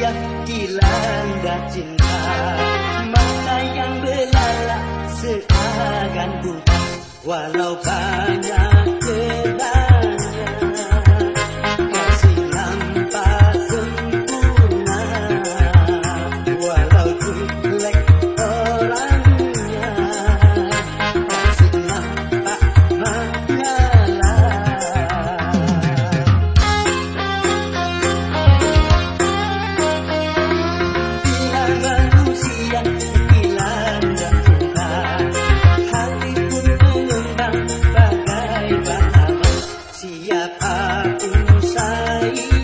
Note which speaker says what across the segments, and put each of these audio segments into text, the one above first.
Speaker 1: saya dilanda cinta Mata yang belalak seakan buta Walau banyak aku sayang.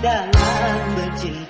Speaker 1: dalam bercinta.